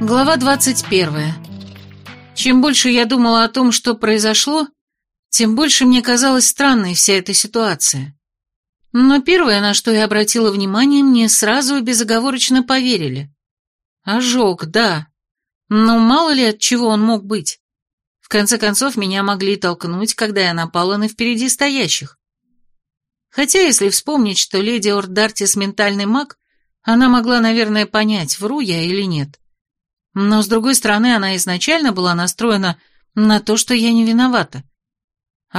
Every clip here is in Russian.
Глава 21. Чем больше я думала о том, что произошло, тем больше мне казалась странной вся эта ситуация. Но первое, на что я обратила внимание, мне сразу и безоговорочно поверили. Ожог, да. Но мало ли от чего он мог быть. В конце концов, меня могли толкнуть, когда я напала на впереди стоящих. Хотя, если вспомнить, что леди Ордартис ментальный маг, она могла, наверное, понять, вру я или нет. Но, с другой стороны, она изначально была настроена на то, что я не виновата.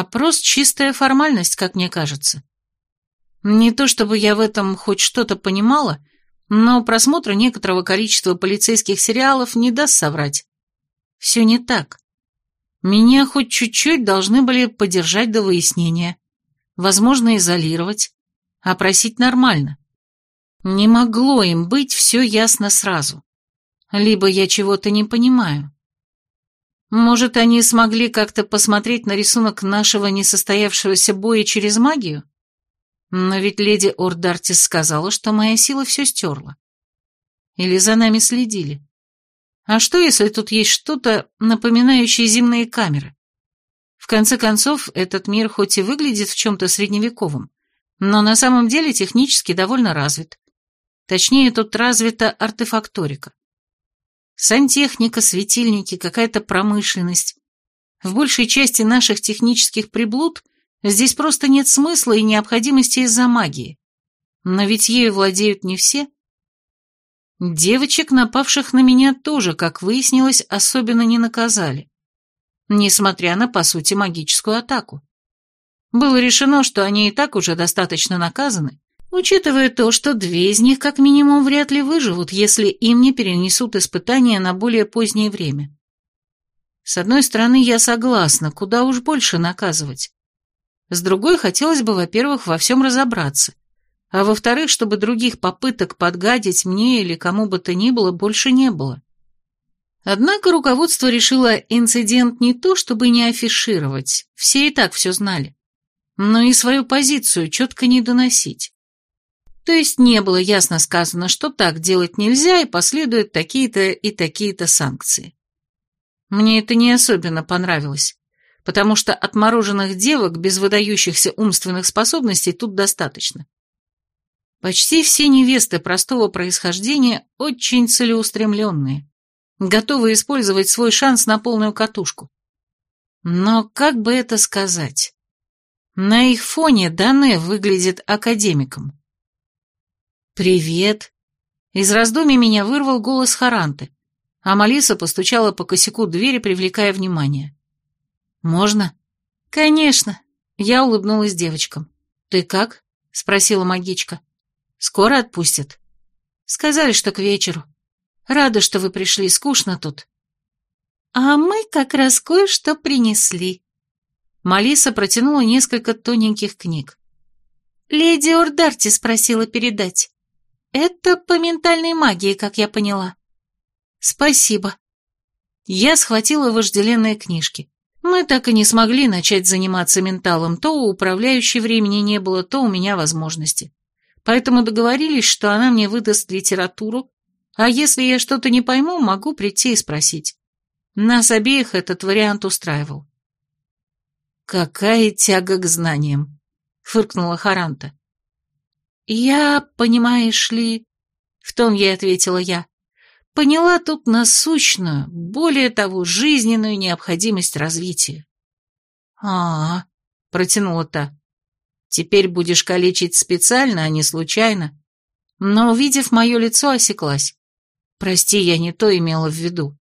Просто чистая формальность, как мне кажется. Не то чтобы я в этом хоть что-то понимала, но просмотр некоторого количества полицейских сериалов не даст соврать. Все не так. Меня хоть чуть-чуть должны были подержать до выяснения. Возможно, изолировать. Опросить нормально. Не могло им быть все ясно сразу. Либо я чего-то не понимаю. Может, они смогли как-то посмотреть на рисунок нашего несостоявшегося боя через магию? Но ведь леди Ордартис сказала, что моя сила все стерла. Или за нами следили? А что, если тут есть что-то, напоминающее земные камеры? В конце концов, этот мир хоть и выглядит в чем-то средневековым, но на самом деле технически довольно развит. Точнее, тут развита артефакторика. Сантехника, светильники, какая-то промышленность. В большей части наших технических приблуд здесь просто нет смысла и необходимости из-за магии. Но ведь ею владеют не все. Девочек, напавших на меня, тоже, как выяснилось, особенно не наказали. Несмотря на, по сути, магическую атаку. Было решено, что они и так уже достаточно наказаны, учитывая то, что две из них как минимум вряд ли выживут, если им не перенесут испытания на более позднее время. С одной стороны, я согласна, куда уж больше наказывать. С другой, хотелось бы, во-первых, во всем разобраться, а во-вторых, чтобы других попыток подгадить мне или кому бы то ни было больше не было. Однако руководство решило инцидент не то, чтобы не афишировать, все и так все знали, но и свою позицию четко не доносить. То есть не было ясно сказано, что так делать нельзя и последуют такие-то и такие-то санкции. Мне это не особенно понравилось, потому что отмороженных девок без выдающихся умственных способностей тут достаточно. Почти все невесты простого происхождения очень целеустремленные, готовы использовать свой шанс на полную катушку. Но как бы это сказать? На их фоне Дане выглядит академиком. «Привет!» Из раздумий меня вырвал голос Харанты, а Малиса постучала по косяку двери, привлекая внимание. «Можно?» «Конечно!» Я улыбнулась девочкам. «Ты как?» — спросила магичка. «Скоро отпустят?» «Сказали, что к вечеру. Рада, что вы пришли, скучно тут». «А мы как раз кое-что принесли». Малиса протянула несколько тоненьких книг. «Леди Ордарти спросила передать. Это по ментальной магии, как я поняла. Спасибо. Я схватила вожделенные книжки. Мы так и не смогли начать заниматься менталом, то у управляющей времени не было, то у меня возможности. Поэтому договорились, что она мне выдаст литературу, а если я что-то не пойму, могу прийти и спросить. Нас обеих этот вариант устраивал. «Какая тяга к знаниям!» — фыркнула Харанта. «Я, понимаешь ли...» — в том ей ответила я. «Поняла тут насущную, более того, жизненную необходимость развития». «А-а-а», протянула та. «Теперь будешь калечить специально, а не случайно?» Но, увидев мое лицо, осеклась. «Прости, я не то имела в виду».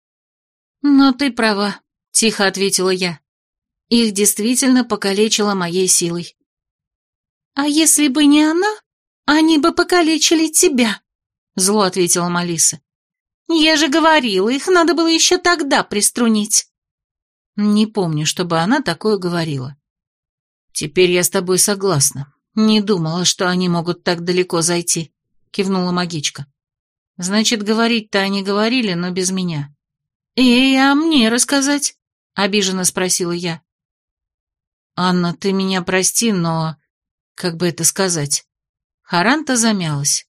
«Но ты права», — тихо ответила я. «Их действительно покалечила моей силой». «А если бы не она, «Они бы покалечили тебя», — зло ответила Малиса. «Я же говорила, их надо было еще тогда приструнить». Не помню, чтобы она такое говорила. «Теперь я с тобой согласна. Не думала, что они могут так далеко зайти», — кивнула магичка. «Значит, говорить-то они говорили, но без меня». «Эй, а мне рассказать?» — обиженно спросила я. «Анна, ты меня прости, но... Как бы это сказать?» Харанта замялась.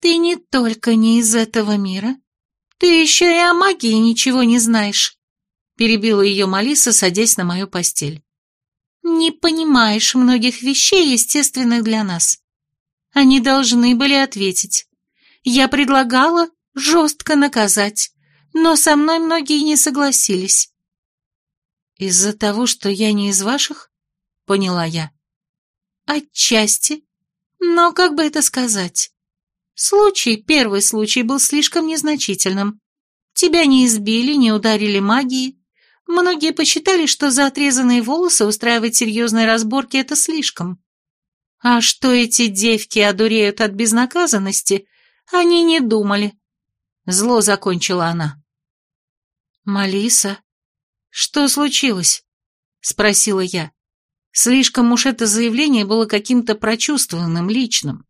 «Ты не только не из этого мира, ты еще и о магии ничего не знаешь», перебила ее Малиса, садясь на мою постель. «Не понимаешь многих вещей, естественных для нас. Они должны были ответить. Я предлагала жестко наказать, но со мной многие не согласились». «Из-за того, что я не из ваших?» — поняла я. «Отчасти. Но как бы это сказать? Случай, первый случай, был слишком незначительным. Тебя не избили, не ударили магией. Многие посчитали, что за отрезанные волосы устраивать серьезные разборки – это слишком. А что эти девки одуреют от безнаказанности, они не думали. Зло закончила она. «Малиса, что случилось?» — спросила я. Слишком уж это заявление было каким-то прочувствованным, личным.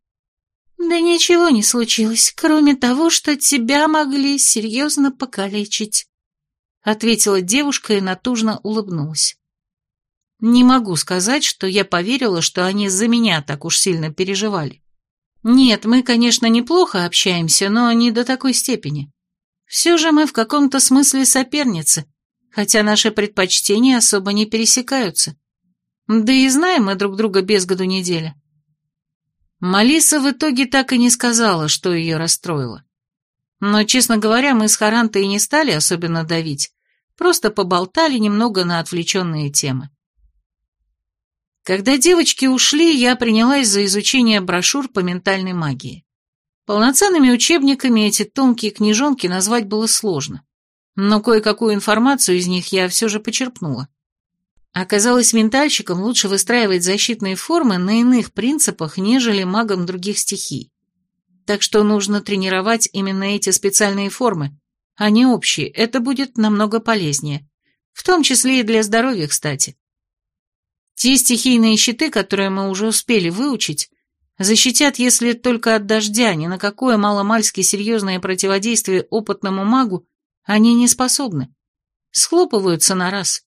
«Да ничего не случилось, кроме того, что тебя могли серьезно покалечить», — ответила девушка и натужно улыбнулась. Не могу сказать, что я поверила, что они за меня так уж сильно переживали. Нет, мы, конечно, неплохо общаемся, но не до такой степени. Все же мы в каком-то смысле соперницы, хотя наши предпочтения особо не пересекаются. Да и знаем мы друг друга без году недели. Малиса в итоге так и не сказала, что ее расстроило. Но, честно говоря, мы с Харантой и не стали особенно давить, просто поболтали немного на отвлеченные темы. Когда девочки ушли, я принялась за изучение брошюр по ментальной магии. Полноценными учебниками эти тонкие книжонки назвать было сложно, но кое-какую информацию из них я все же почерпнула. Оказалось, ментальщикам лучше выстраивать защитные формы на иных принципах, нежели магам других стихий. Так что нужно тренировать именно эти специальные формы, а не общие, это будет намного полезнее. В том числе и для здоровья, кстати. Те стихийные щиты, которые мы уже успели выучить, защитят, если только от дождя, ни на какое маломальски серьезное противодействие опытному магу они не способны. Схлопываются на раз.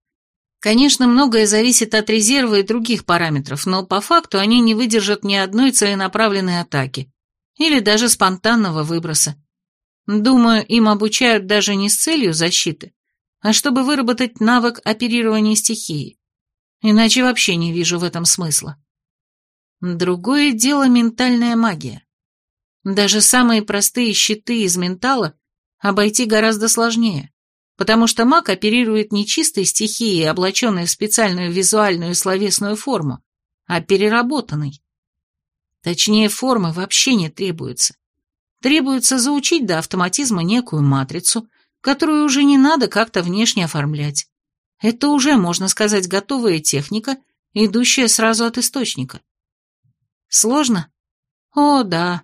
Конечно, многое зависит от резерва и других параметров, но по факту они не выдержат ни одной целенаправленной атаки или даже спонтанного выброса. Думаю, им обучают даже не с целью защиты, а чтобы выработать навык оперирования стихией. Иначе вообще не вижу в этом смысла. Другое дело ментальная магия. Даже самые простые щиты из ментала обойти гораздо сложнее потому что маг оперирует не чистой стихией, облаченной в специальную визуальную и словесную форму, а переработанной. Точнее, формы вообще не требуется. Требуется заучить до автоматизма некую матрицу, которую уже не надо как-то внешне оформлять. Это уже, можно сказать, готовая техника, идущая сразу от источника. Сложно? О, да.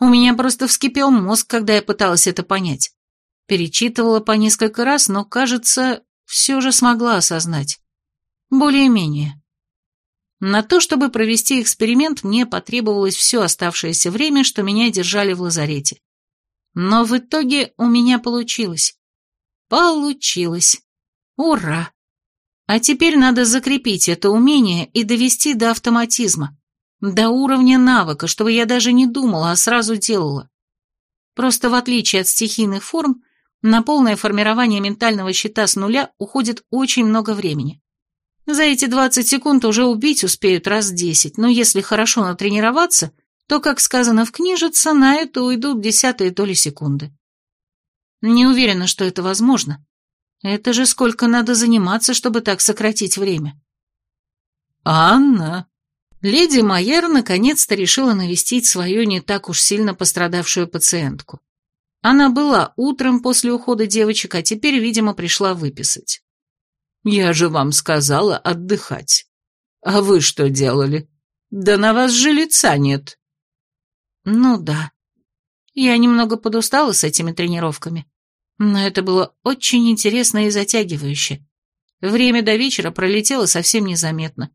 У меня просто вскипел мозг, когда я пыталась это понять. Перечитывала по несколько раз, но, кажется, все же смогла осознать. Более-менее. На то, чтобы провести эксперимент, мне потребовалось все оставшееся время, что меня держали в лазарете. Но в итоге у меня получилось. Получилось. Ура! А теперь надо закрепить это умение и довести до автоматизма, до уровня навыка, чтобы я даже не думала, а сразу делала. Просто в отличие от стихийных форм, на полное формирование ментального щита с нуля уходит очень много времени. За эти 20 секунд уже убить успеют раз 10, но если хорошо натренироваться, то, как сказано в книжице, на это уйдут десятые доли секунды. Не уверена, что это возможно. Это же сколько надо заниматься, чтобы так сократить время. Анна. Леди Майер наконец-то решила навестить свою не так уж сильно пострадавшую пациентку. Она была утром после ухода девочек, а теперь, видимо, пришла выписать. «Я же вам сказала отдыхать. А вы что делали? Да на вас же лица нет». «Ну да. Я немного подустала с этими тренировками, но это было очень интересно и затягивающе. Время до вечера пролетело совсем незаметно.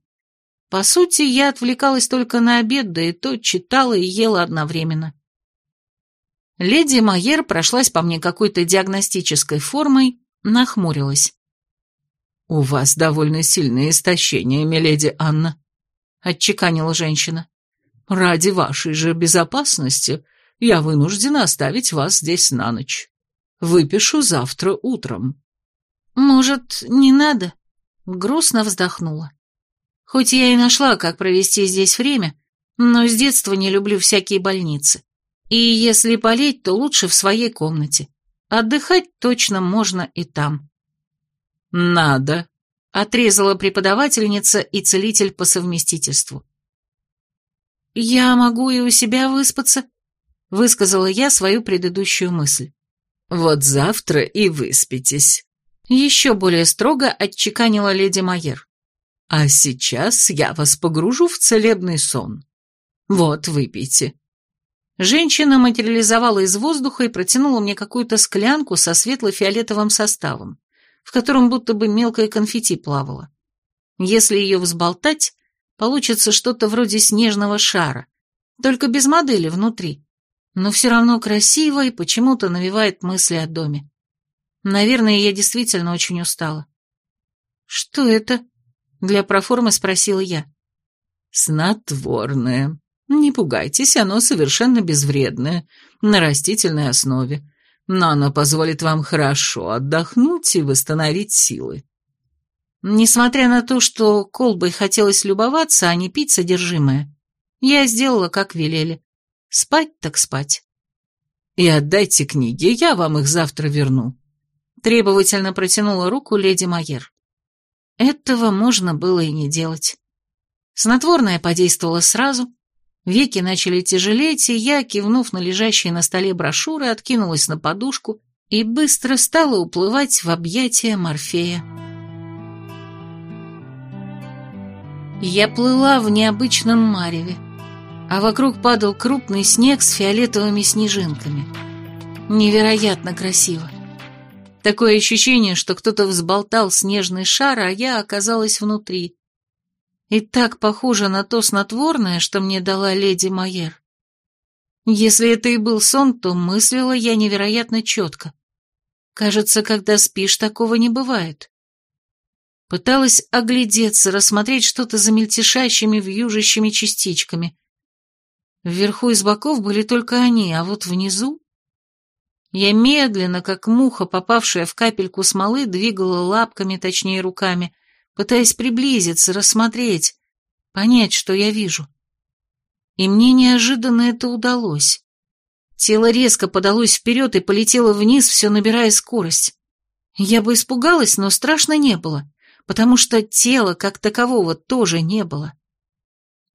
По сути, я отвлекалась только на обед, да и то читала и ела одновременно. Леди Майер прошлась по мне какой-то диагностической формой, нахмурилась. «У вас довольно сильное истощение, миледи Анна», — отчеканила женщина. Ради вашей же безопасности я вынуждена оставить вас здесь на ночь. Выпишу завтра утром». «Может, не надо?» Грустно вздохнула. Хоть я и нашла, как провести здесь время, но с детства не люблю всякие больницы. И если болеть, то лучше в своей комнате. Отдыхать точно можно и там. «Надо», — отрезала преподавательница и целитель по совместительству. «Я могу и у себя выспаться», — высказала я свою предыдущую мысль. «Вот завтра и выспитесь», — еще более строго отчеканила леди Майер. «А сейчас я вас погружу в целебный сон. Вот, выпейте». Женщина материализовала из воздуха и протянула мне какую-то склянку со светло-фиолетовым составом, в котором будто бы мелкое конфетти плавало. Если ее взболтать, получится что-то вроде снежного шара, только без модели внутри, но все равно красиво и почему-то навевает мысли о доме. Наверное, я действительно очень устала. «Что это?» — для проформы спросила я. «Снотворное», не пугайтесь, оно совершенно безвредное, на растительной основе, но оно позволит вам хорошо отдохнуть и восстановить силы. Несмотря на то, что колбой хотелось любоваться, а не пить содержимое, я сделала, как велели. Спать так спать. И отдайте книги, я вам их завтра верну. Требовательно протянула руку леди Майер. Этого можно было и не делать. Снотворное подействовало сразу, Веки начали тяжелеть, и я, кивнув на лежащие на столе брошюры, откинулась на подушку и быстро стала уплывать в объятия Морфея. Я плыла в необычном мареве, а вокруг падал крупный снег с фиолетовыми снежинками. Невероятно красиво. Такое ощущение, что кто-то взболтал снежный шар, а я оказалась внутри, и так похоже на то снотворное, что мне дала леди Майер. Если это и был сон, то мыслила я невероятно четко. Кажется, когда спишь, такого не бывает. Пыталась оглядеться, рассмотреть что-то за мельтешащими, вьюжащими частичками. Вверху и с боков были только они, а вот внизу... Я медленно, как муха, попавшая в капельку смолы, двигала лапками, точнее руками, пытаясь приблизиться, рассмотреть, понять, что я вижу. И мне неожиданно это удалось. Тело резко подалось вперед и полетело вниз, все набирая скорость. Я бы испугалась, но страшно не было, потому что тела как такового тоже не было.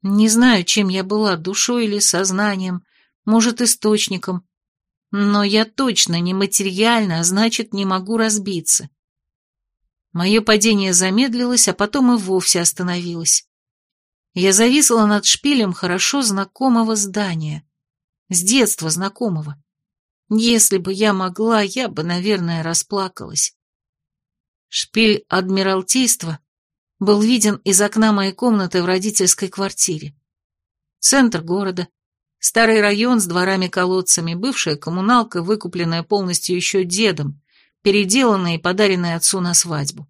Не знаю, чем я была, душой или сознанием, может, источником, но я точно не материальна, а значит, не могу разбиться. Мое падение замедлилось, а потом и вовсе остановилось. Я зависла над шпилем хорошо знакомого здания. С детства знакомого. Если бы я могла, я бы, наверное, расплакалась. Шпиль Адмиралтейства был виден из окна моей комнаты в родительской квартире. Центр города, старый район с дворами-колодцами, бывшая коммуналка, выкупленная полностью еще дедом, переделанные и подаренные отцу на свадьбу.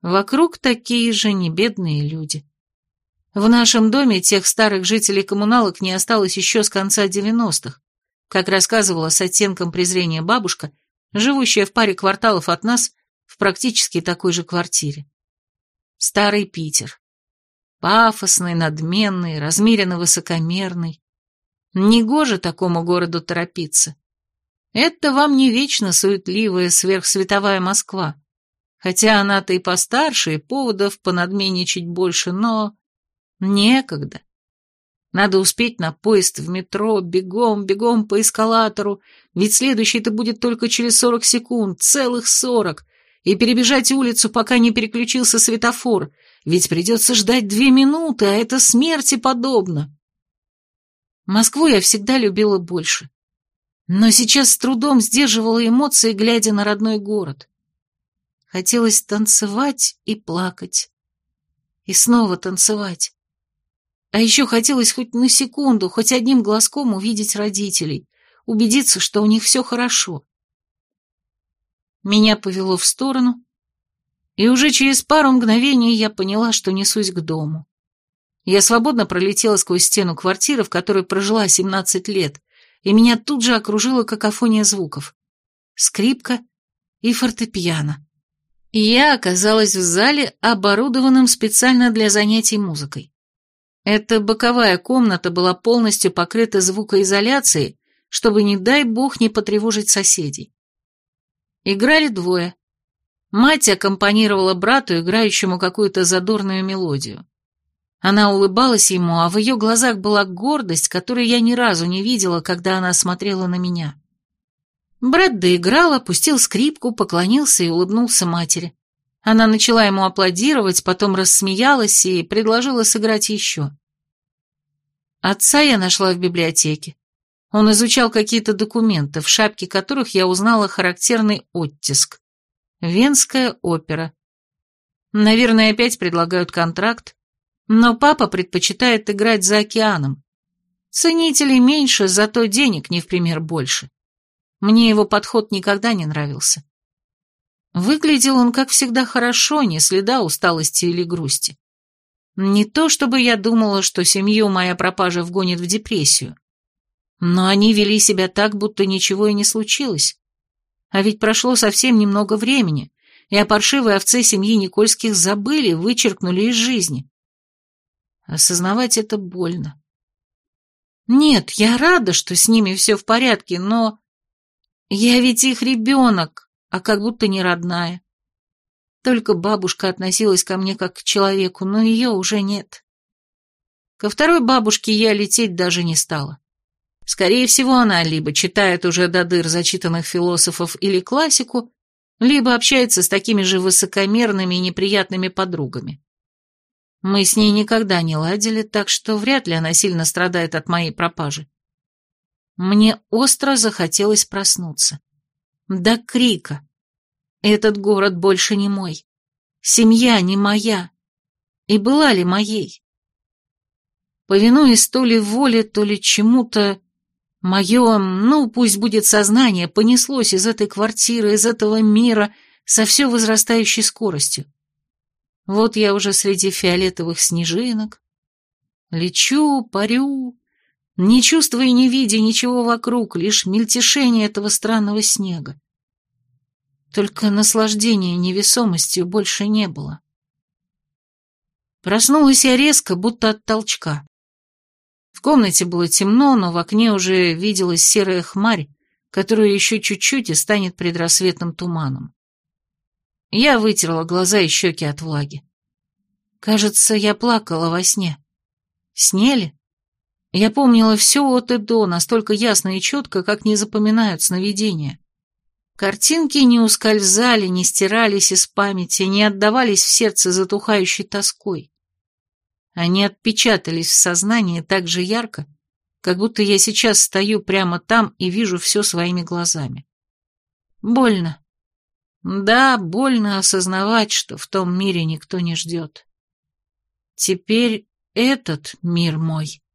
Вокруг такие же небедные люди. В нашем доме тех старых жителей коммуналок не осталось еще с конца девяностых, как рассказывала с оттенком презрения бабушка, живущая в паре кварталов от нас в практически такой же квартире. Старый Питер. Пафосный, надменный, размеренно высокомерный. Негоже такому городу торопиться. Это вам не вечно суетливая сверхсветовая Москва. Хотя она-то и постарше, и поводов понадменничать больше, но... Некогда. Надо успеть на поезд в метро, бегом, бегом по эскалатору, ведь следующий-то будет только через сорок секунд, целых сорок, и перебежать улицу, пока не переключился светофор, ведь придется ждать две минуты, а это смерти подобно. Москву я всегда любила больше. Но сейчас с трудом сдерживала эмоции, глядя на родной город. Хотелось танцевать и плакать. И снова танцевать. А еще хотелось хоть на секунду, хоть одним глазком увидеть родителей, убедиться, что у них все хорошо. Меня повело в сторону, и уже через пару мгновений я поняла, что несусь к дому. Я свободно пролетела сквозь стену квартиры, в которой прожила 17 лет, и меня тут же окружила какофония звуков. Скрипка и фортепиано. И я оказалась в зале, оборудованном специально для занятий музыкой. Эта боковая комната была полностью покрыта звукоизоляцией, чтобы, не дай бог, не потревожить соседей. Играли двое. Мать аккомпанировала брату, играющему какую-то задорную мелодию. Она улыбалась ему, а в ее глазах была гордость, которую я ни разу не видела, когда она смотрела на меня. Брат доиграл, опустил скрипку, поклонился и улыбнулся матери. Она начала ему аплодировать, потом рассмеялась и предложила сыграть еще. Отца я нашла в библиотеке. Он изучал какие-то документы, в шапке которых я узнала характерный оттиск. Венская опера. Наверное, опять предлагают контракт, но папа предпочитает играть за океаном. Ценителей меньше, зато денег не в пример больше. Мне его подход никогда не нравился. Выглядел он, как всегда, хорошо, не следа усталости или грусти. Не то, чтобы я думала, что семью моя пропажа вгонит в депрессию. Но они вели себя так, будто ничего и не случилось. А ведь прошло совсем немного времени, и о паршивой овце семьи Никольских забыли, вычеркнули из жизни. Осознавать это больно. Нет, я рада, что с ними все в порядке, но... Я ведь их ребенок, а как будто не родная. Только бабушка относилась ко мне как к человеку, но ее уже нет. Ко второй бабушке я лететь даже не стала. Скорее всего, она либо читает уже до дыр зачитанных философов или классику, либо общается с такими же высокомерными и неприятными подругами. Мы с ней никогда не ладили, так что вряд ли она сильно страдает от моей пропажи. Мне остро захотелось проснуться. До крика. Этот город больше не мой. Семья не моя. И была ли моей? Повинуясь то ли воле, то ли чему-то, мое, ну, пусть будет сознание, понеслось из этой квартиры, из этого мира со все возрастающей скоростью. Вот я уже среди фиолетовых снежинок. Лечу, парю, не чувствуя и не видя ничего вокруг, лишь мельтешение этого странного снега. Только наслаждения невесомостью больше не было. Проснулась я резко, будто от толчка. В комнате было темно, но в окне уже виделась серая хмарь, которая еще чуть-чуть и станет предрассветным туманом. Я вытерла глаза и щеки от влаги. Кажется, я плакала во сне. Снели? Я помнила все от и до, настолько ясно и четко, как не запоминают сновидения. Картинки не ускользали, не стирались из памяти, не отдавались в сердце затухающей тоской. Они отпечатались в сознании так же ярко, как будто я сейчас стою прямо там и вижу все своими глазами. Больно. Да, больно осознавать, что в том мире никто не ждет. Теперь этот мир мой.